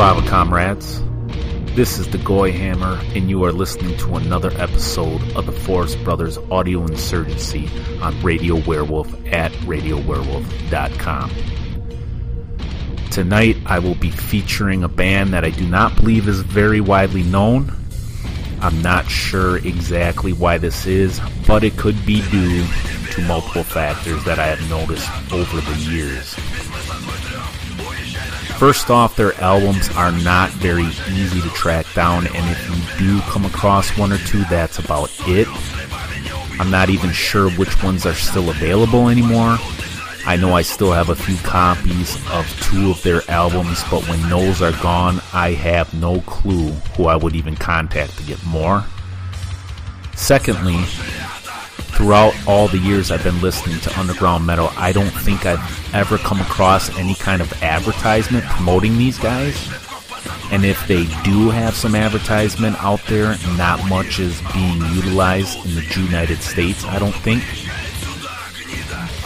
Slava comrades. This is the Goy Hammer, and you are listening to another episode of the Forest Brothers Audio Insurgency on Radio Wehrwolf at RadioWehrwolf.com. Tonight, I will be featuring a band that I do not believe is very widely known. I'm not sure exactly why this is, but it could be due to multiple factors that I have noticed over the years. First off, their albums are not very easy to track down, and if you do come across one or two, that's about it. I'm not even sure which ones are still available anymore. I know I still have a few copies of two of their albums, but when those are gone, I have no clue who I would even contact to get more. Secondly, throughout all the years I've been listening to underground metal, I don't think I've ever come across any kind of advertisement promoting these guys. And if they do have some advertisement out there, not much is being utilized in the United States, I don't think.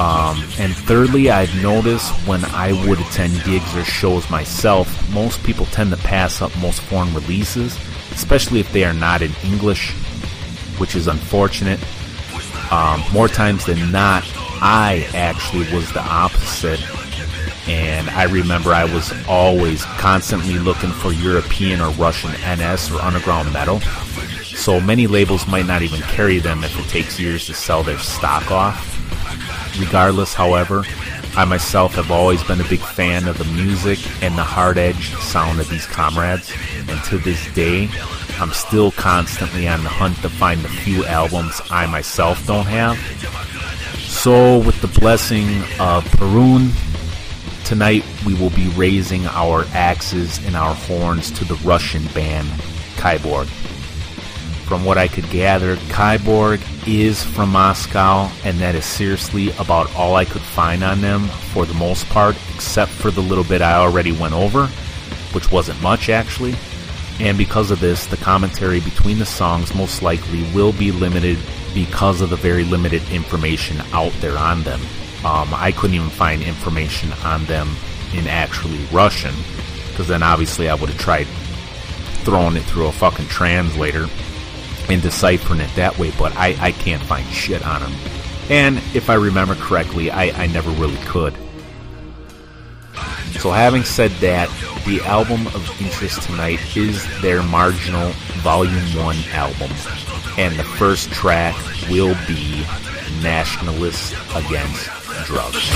Um, and thirdly, I've noticed when I would attend gigs or shows myself, most people tend to pass up most foreign releases, especially if they are not in English, which is unfortunate um, more times than not, I actually was the opposite. And I remember I was always constantly looking for European or Russian NS or underground metal. So many labels might not even carry them if it takes years to sell their stock off. Regardless, however, I myself have always been a big fan of the music and the hard edge sound of these comrades, and to this day, I'm still constantly on the hunt to find the few albums I myself don't have. So, with the blessing of Perun, tonight we will be raising our axes and our horns to the Russian band Kyborg. From what I could gather, Kyborg is from Moscow, and that is seriously about all I could find on them for the most part, except for the little bit I already went over, which wasn't much actually and because of this, the commentary between the songs most likely will be limited because of the very limited information out there on them. Um, I couldn't even find information on them in actually Russian, because then obviously I would have tried throwing it through a fucking translator and deciphering it that way, but I, I can't find shit on them. And if I remember correctly, I, I never really could. So, having said that, the album of interest tonight is their Marginal Volume 1 album. And the first track will be Nationalists Against Drugs.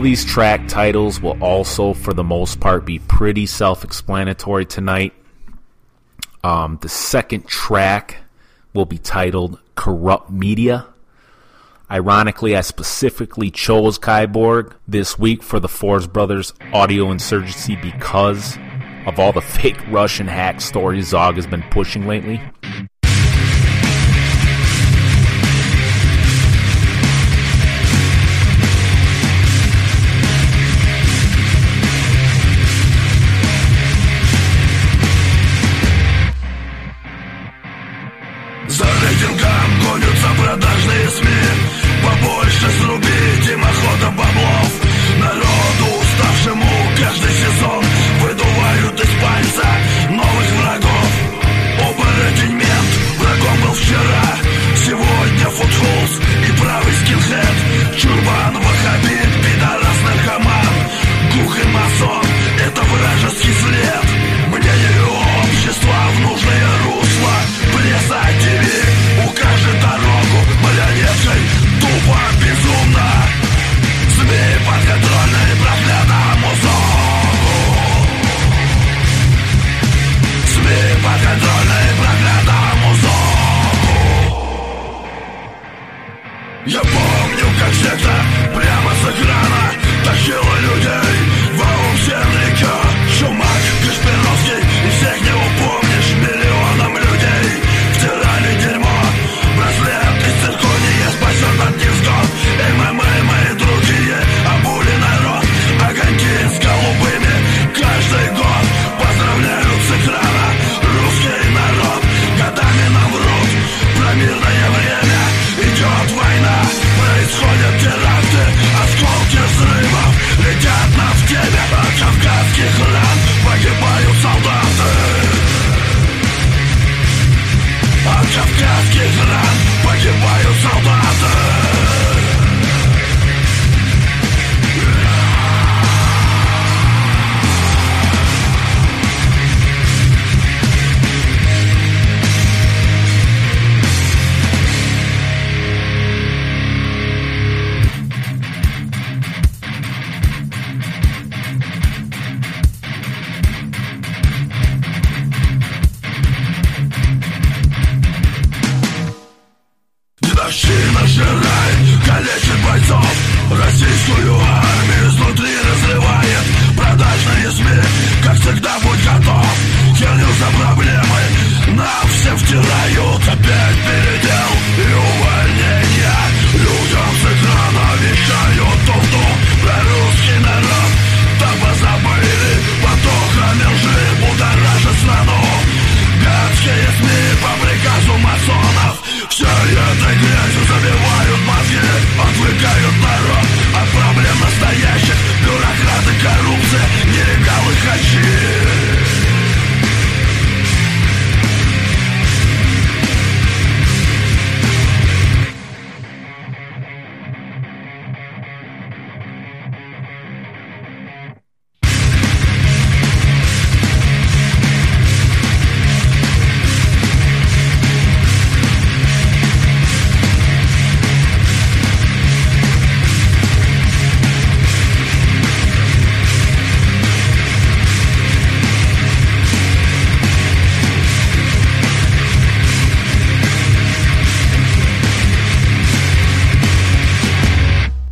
All these track titles will also, for the most part, be pretty self explanatory tonight. Um, the second track will be titled Corrupt Media. Ironically, I specifically chose Kyborg this week for the Forest Brothers audio insurgency because of all the fake Russian hack stories Zog has been pushing lately.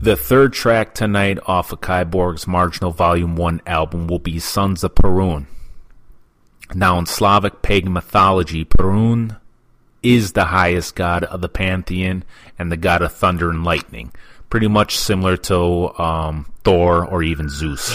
The third track tonight off of Kyborg's Marginal Volume 1 album will be Sons of Perun. Now, in Slavic pagan mythology, Perun is the highest god of the pantheon and the god of thunder and lightning. Pretty much similar to um, Thor or even Zeus.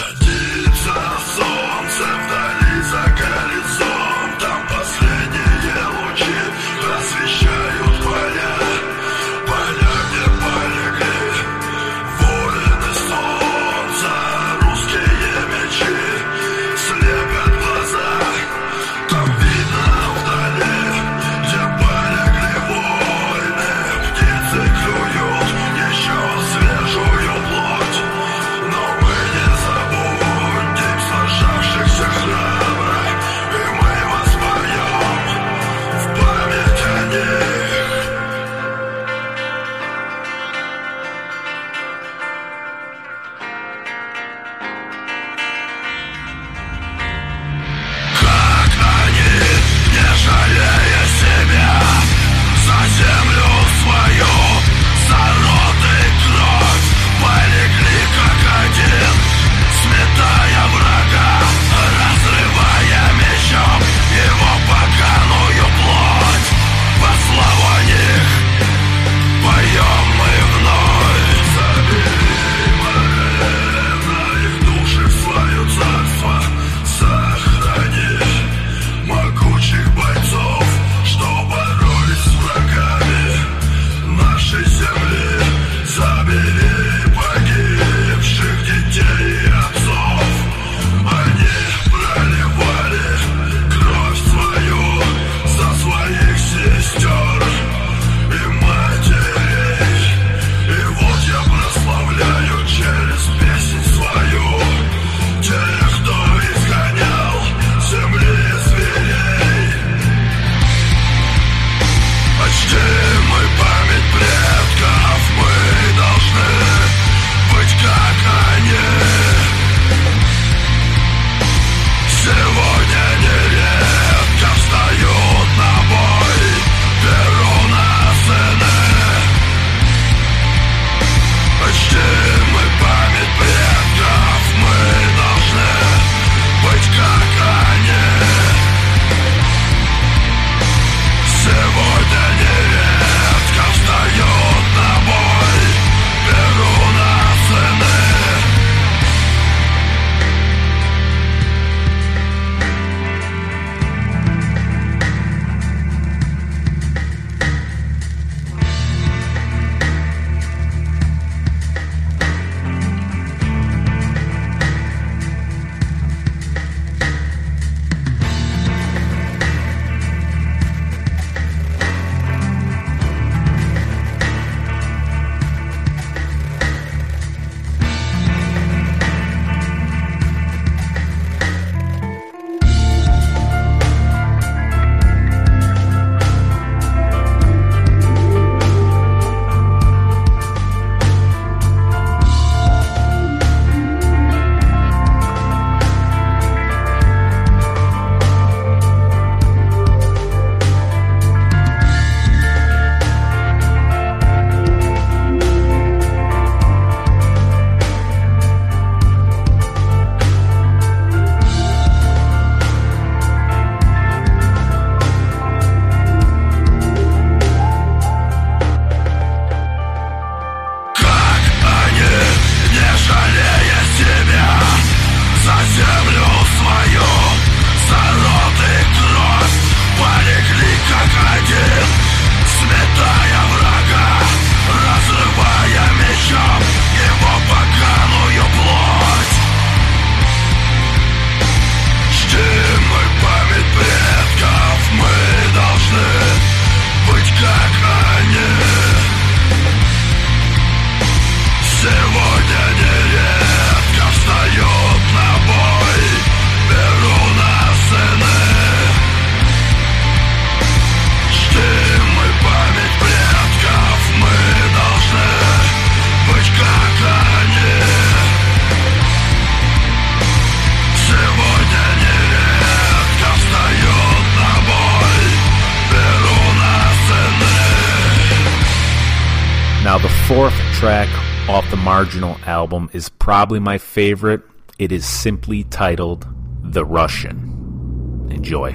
track off the Marginal album is probably my favorite. It is simply titled The Russian. Enjoy.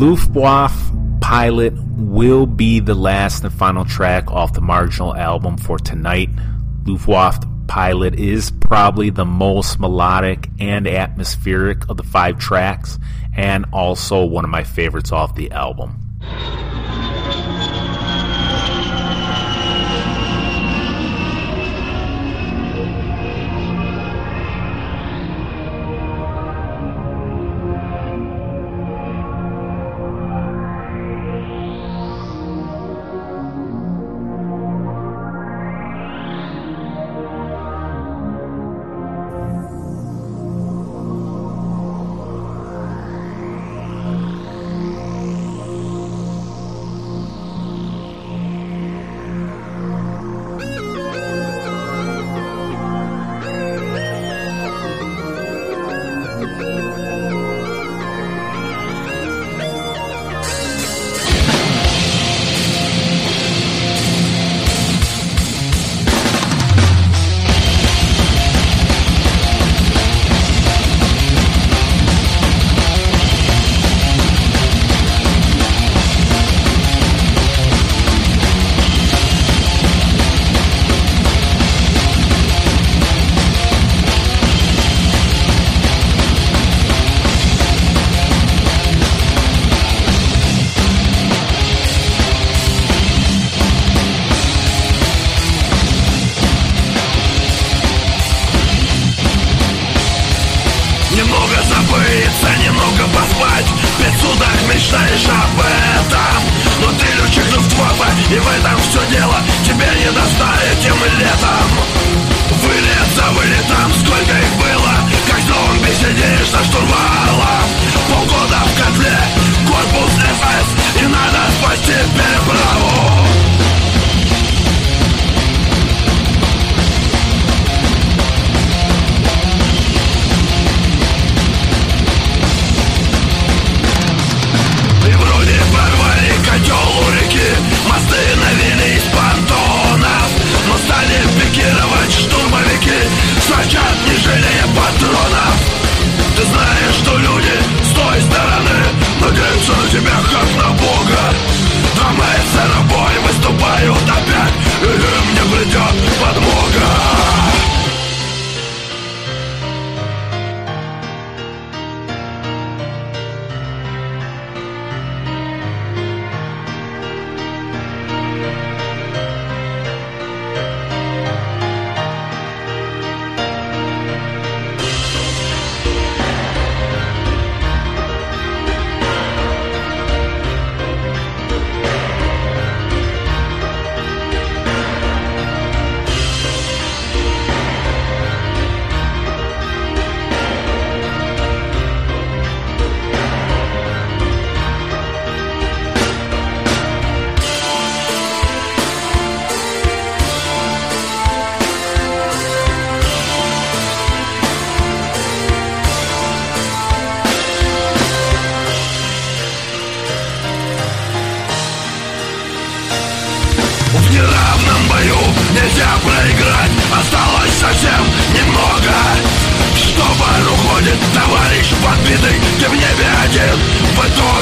Luftwaffe Pilot will be the last and final track off the marginal album for tonight. Luftwaffe Pilot is probably the most melodic and atmospheric of the five tracks, and also one of my favorites off the album.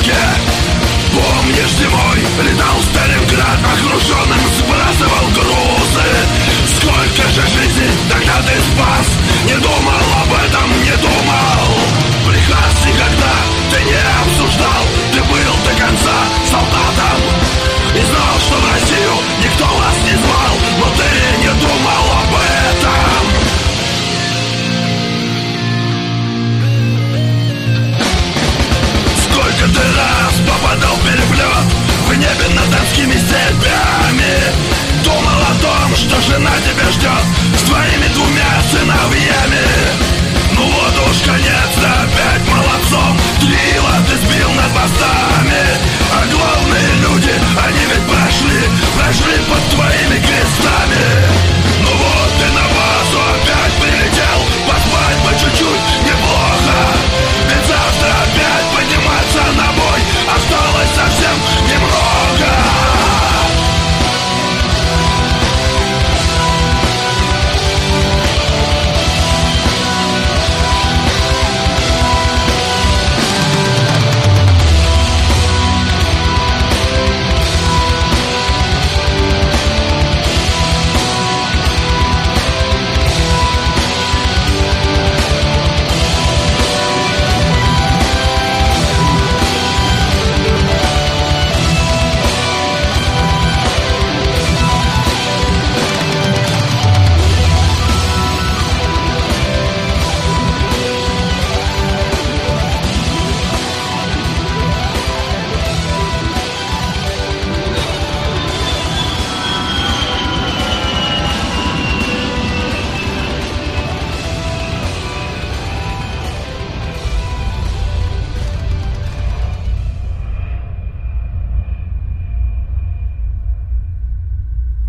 языке Помнишь, зимой летал Сталинград Окруженным сбрасывал грузы. Сколько же жизней тогда ты спас? Не думал далекими степями Думал о том, что жена тебя ждет С твоими двумя сыновьями. Ну вот уж конец опять молодцом Трила ты сбил над мостами. А главные люди, они ведь прошли Прошли под твоими крестами. Ну вот ты на базу опять прилетел Поспать по чуть-чуть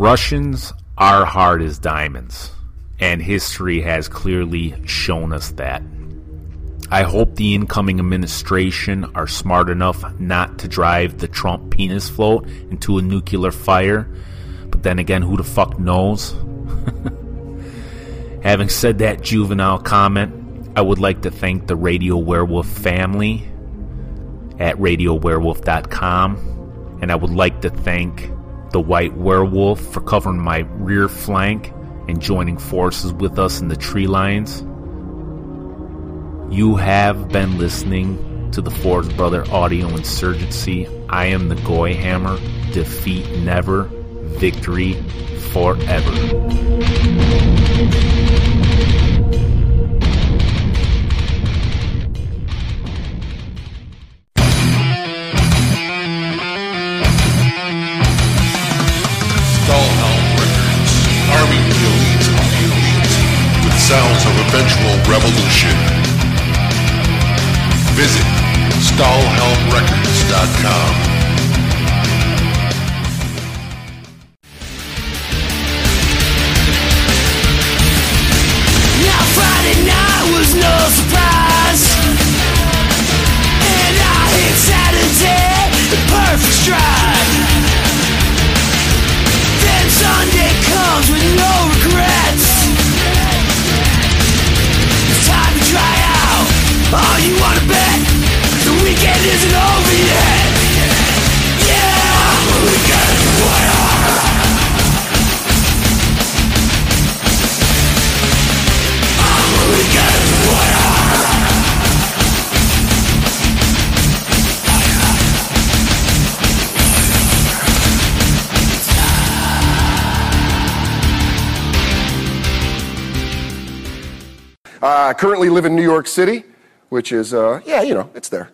Russians are hard as diamonds, and history has clearly shown us that. I hope the incoming administration are smart enough not to drive the Trump penis float into a nuclear fire. But then again, who the fuck knows? Having said that juvenile comment, I would like to thank the Radio Wehrwolf family at radiowehrwolf.com. And I would like to thank the White Werewolf for covering my rear flank and joining forces with us in the tree lines. You have been listening to the Forest Brother Audio Insurgency. I am the Goy Hammer. Defeat never, victory forever. Sounds of eventual revolution. Visit StahlhelmRecords.com. Now Friday night was no surprise And I hit Saturday in perfect stride Then Sunday comes with no out you wanna bet? The weekend isn't over yet. Yeah, the weekend is wire weekend is I currently live in New York City, which is, uh, yeah, you know, it's there.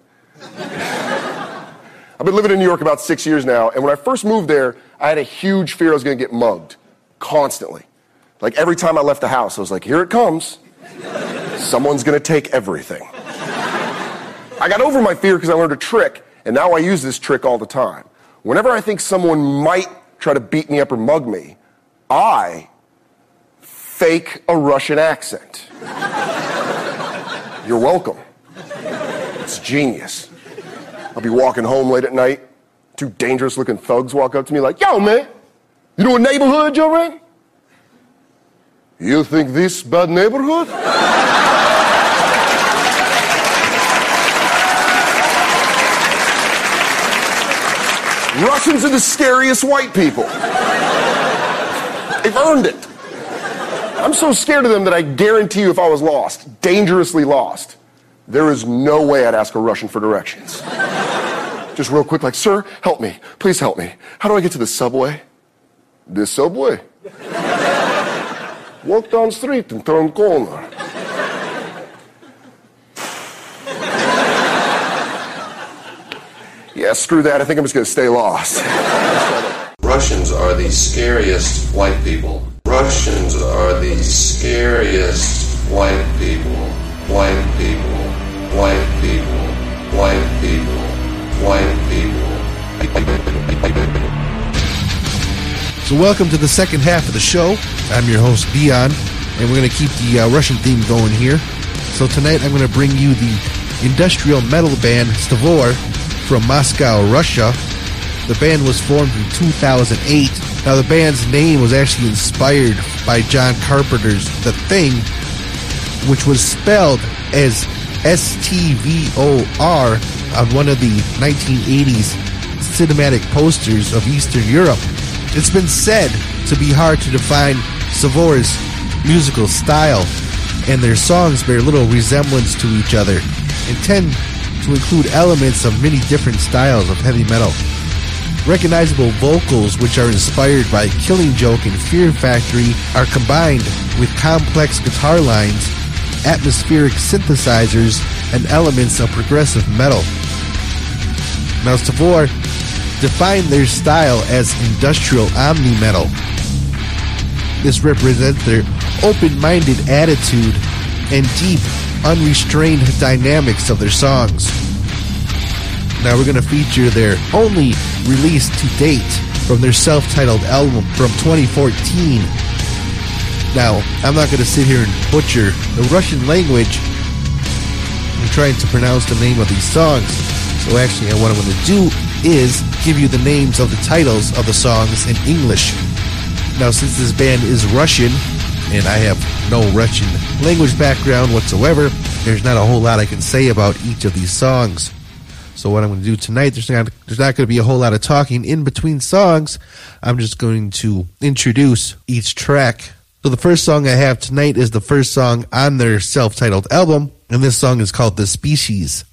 I've been living in New York about six years now, and when I first moved there, I had a huge fear I was going to get mugged constantly. Like every time I left the house, I was like, here it comes. Someone's going to take everything. I got over my fear because I learned a trick, and now I use this trick all the time. Whenever I think someone might try to beat me up or mug me, I fake a Russian accent. You're welcome. It's genius. I'll be walking home late at night. Two dangerous looking thugs walk up to me like, yo, man, you know what neighborhood you're in? You think this bad neighborhood? Russians are the scariest white people. They've earned it. I'm so scared of them that I guarantee you if I was lost, dangerously lost, there is no way I'd ask a Russian for directions. Just real quick, like, sir, help me. Please help me. How do I get to the subway? The subway? Walk down street and turn corner. Yeah, screw that. I think I'm just gonna stay lost. Russians are the scariest white people. Russians are the scariest white people. White people. White people. White people. White people. So, welcome to the second half of the show. I'm your host, Dion, and we're going to keep the uh, Russian theme going here. So, tonight I'm going to bring you the industrial metal band Stvor from Moscow, Russia. The band was formed in 2008. Now, the band's name was actually inspired by John Carpenter's The Thing, which was spelled as S T V O R on one of the 1980s cinematic posters of Eastern Europe. It's been said to be hard to define Stvor's musical style, and their songs bear little resemblance to each other and tend to include elements of many different styles of heavy metal. Recognizable vocals, which are inspired by Killing Joke and Fear Factory, are combined with complex guitar lines, atmospheric synthesizers, and elements of progressive metal. Now, Stvor defined their style as industrial omni metal. This represents their open minded attitude and deep, unrestrained dynamics of their songs. Now we're going to feature their only release to date from their self titled album from 2014. Now, I'm not going to sit here and butcher the Russian language. I'm trying to pronounce the name of these songs. So, actually, what I'm going to do is give you the names of the titles of the songs in English. Now, since this band is Russian, and I have no Russian language background whatsoever, there's not a whole lot I can say about each of these songs. So what I'm going to do tonight, there's not there's not going to be a whole lot of talking in between songs. I'm just going to introduce each track. So the first song I have tonight is the first song on their self-titled album, and this song is called "The Species."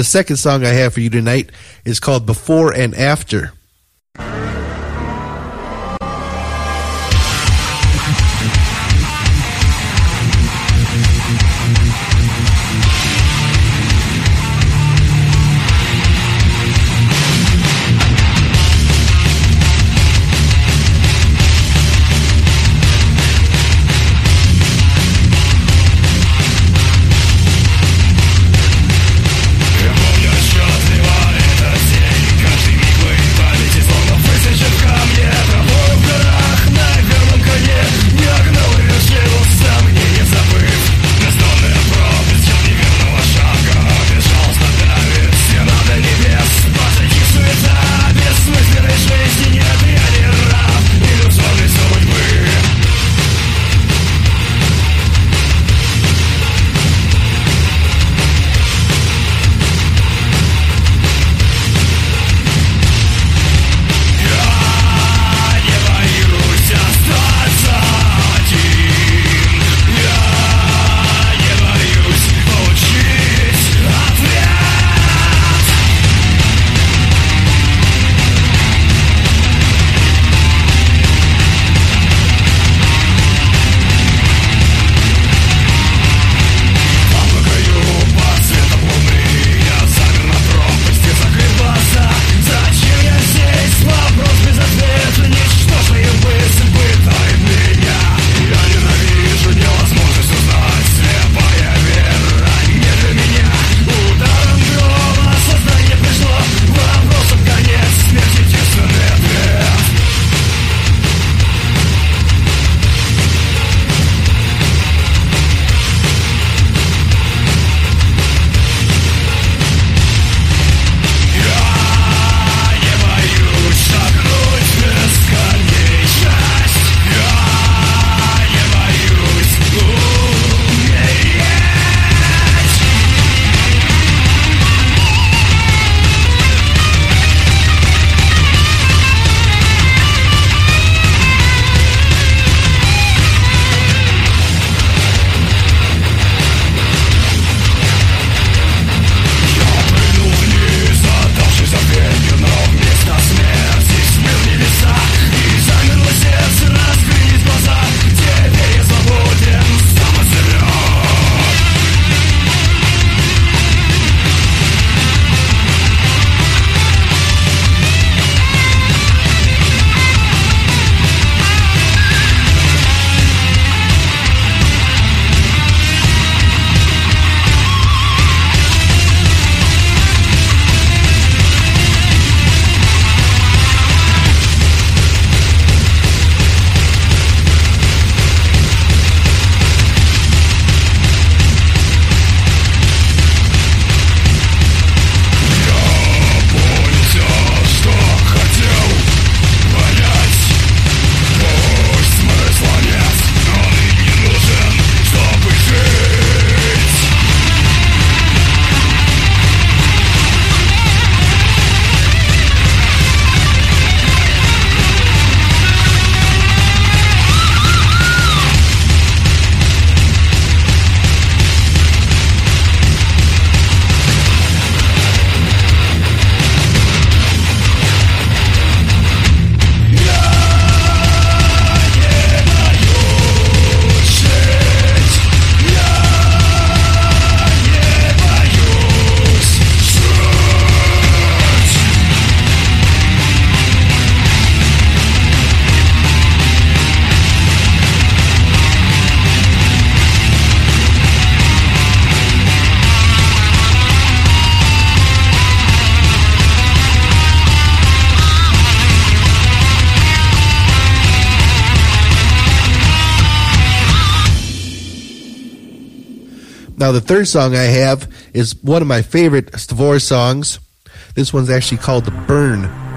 the second song I have for you tonight is called Before and After. third song I have is one of my favorite Stvor songs. This one's actually called The Burn.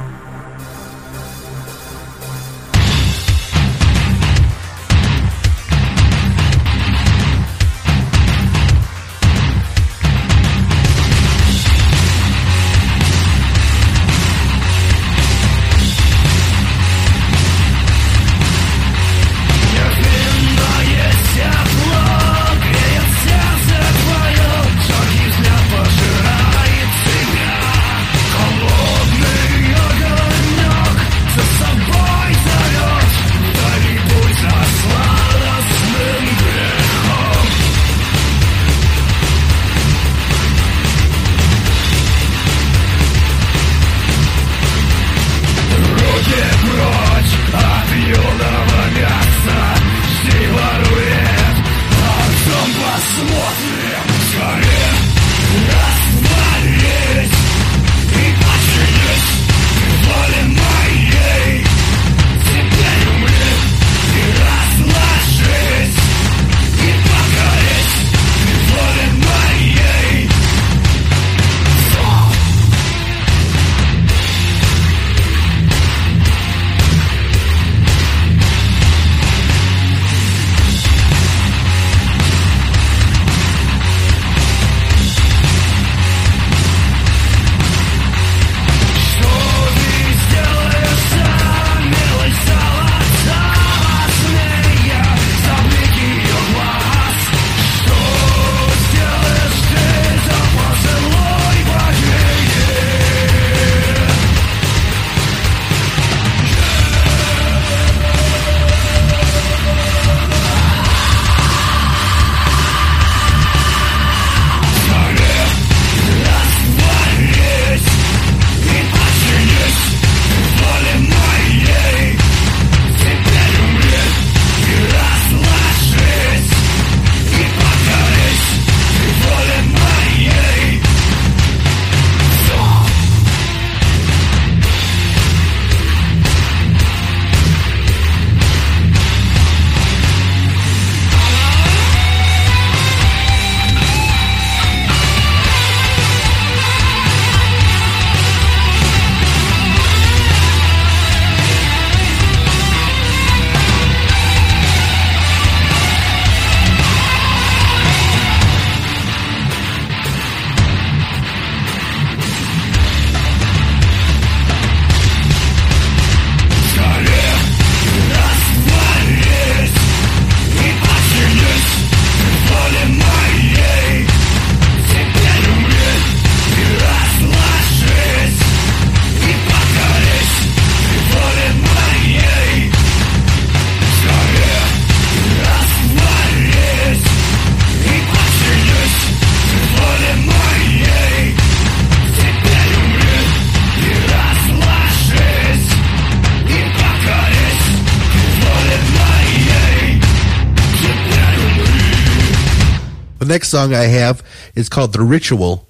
Next song I have is called The Ritual.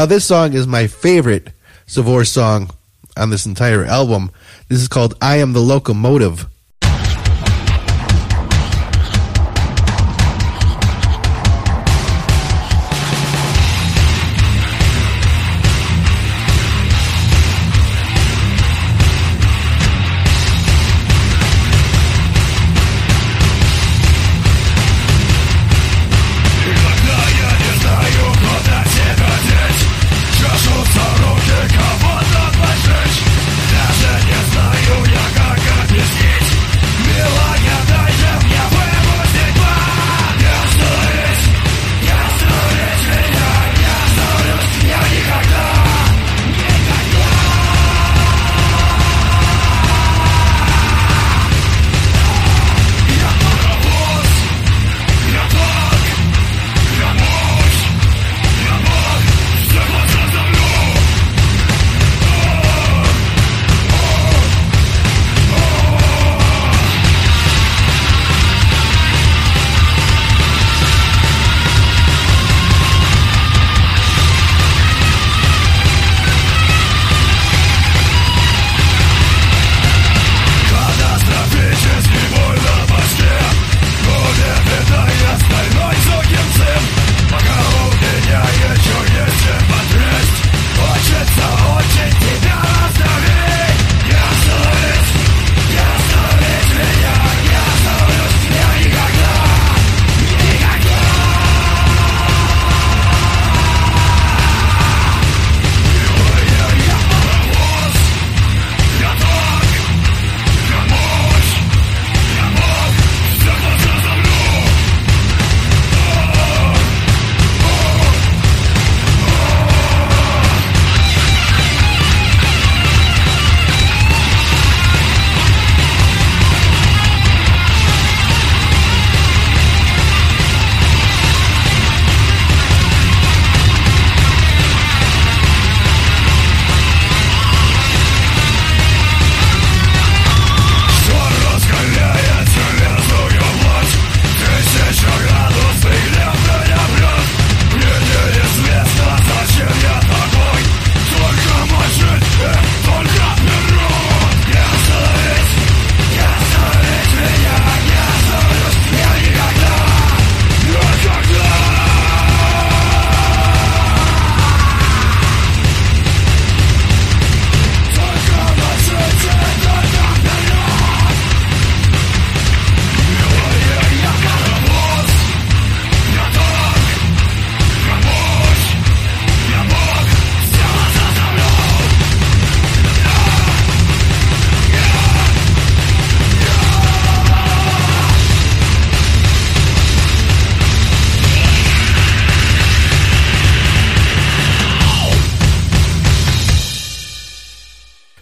Now, this song is my favorite Stvor song on this entire album. This is called I Am the Locomotive.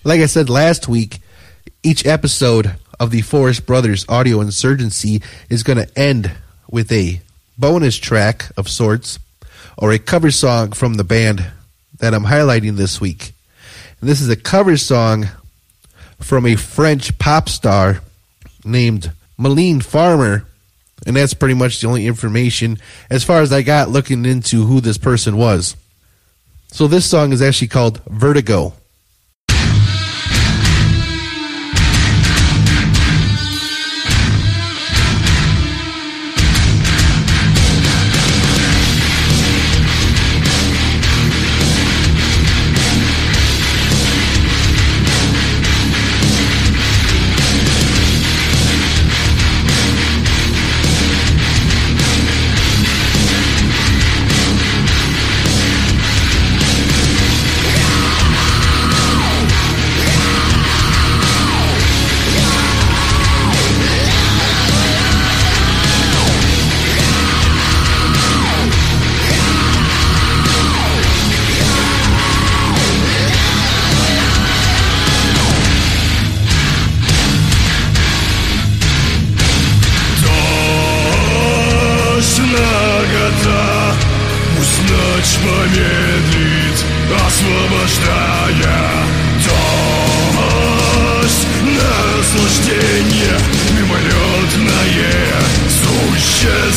Like I said last week, each episode of the Forest Brothers Audio Insurgency is going to end with a bonus track of sorts or a cover song from the band that I'm highlighting this week. And this is a cover song from a French pop star named Mylène Farmer. And that's pretty much the only information as far as I got looking into who this person was. So this song is actually called Vertigo.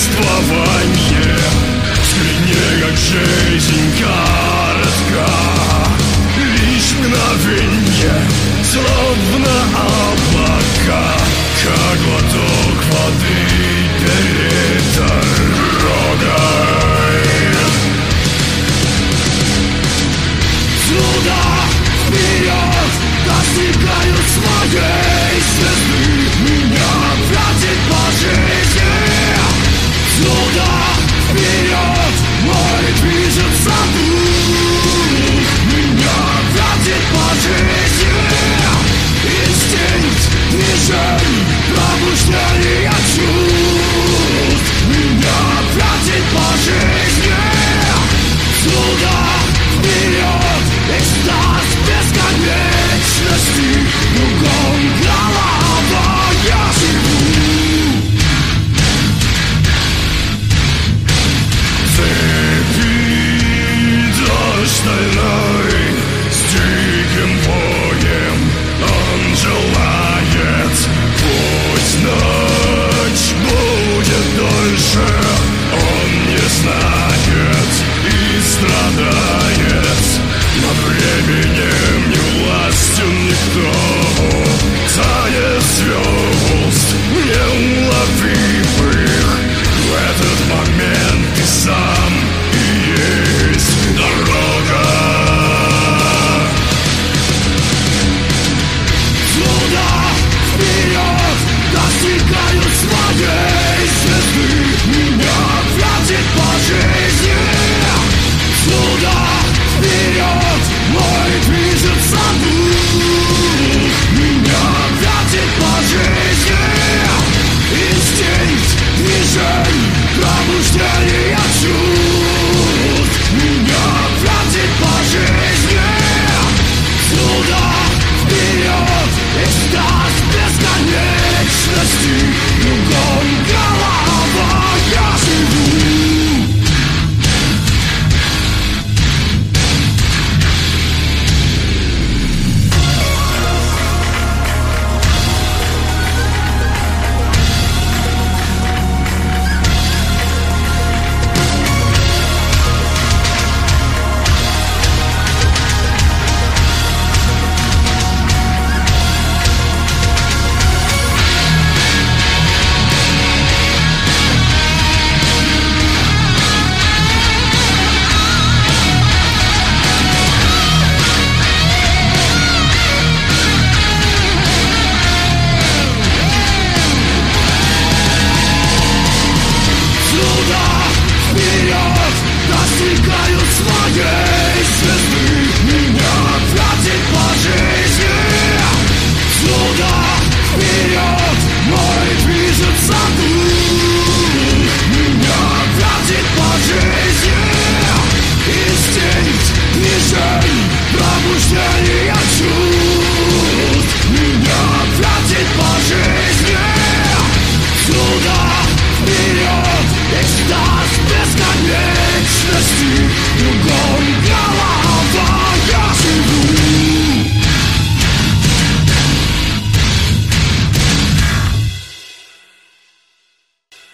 Существование Взгляни, как жизнь коротка Лишь мгновенье Словно облака. Как глоток воды перед Жизнь, инстинкт, не жаль. Пробуждение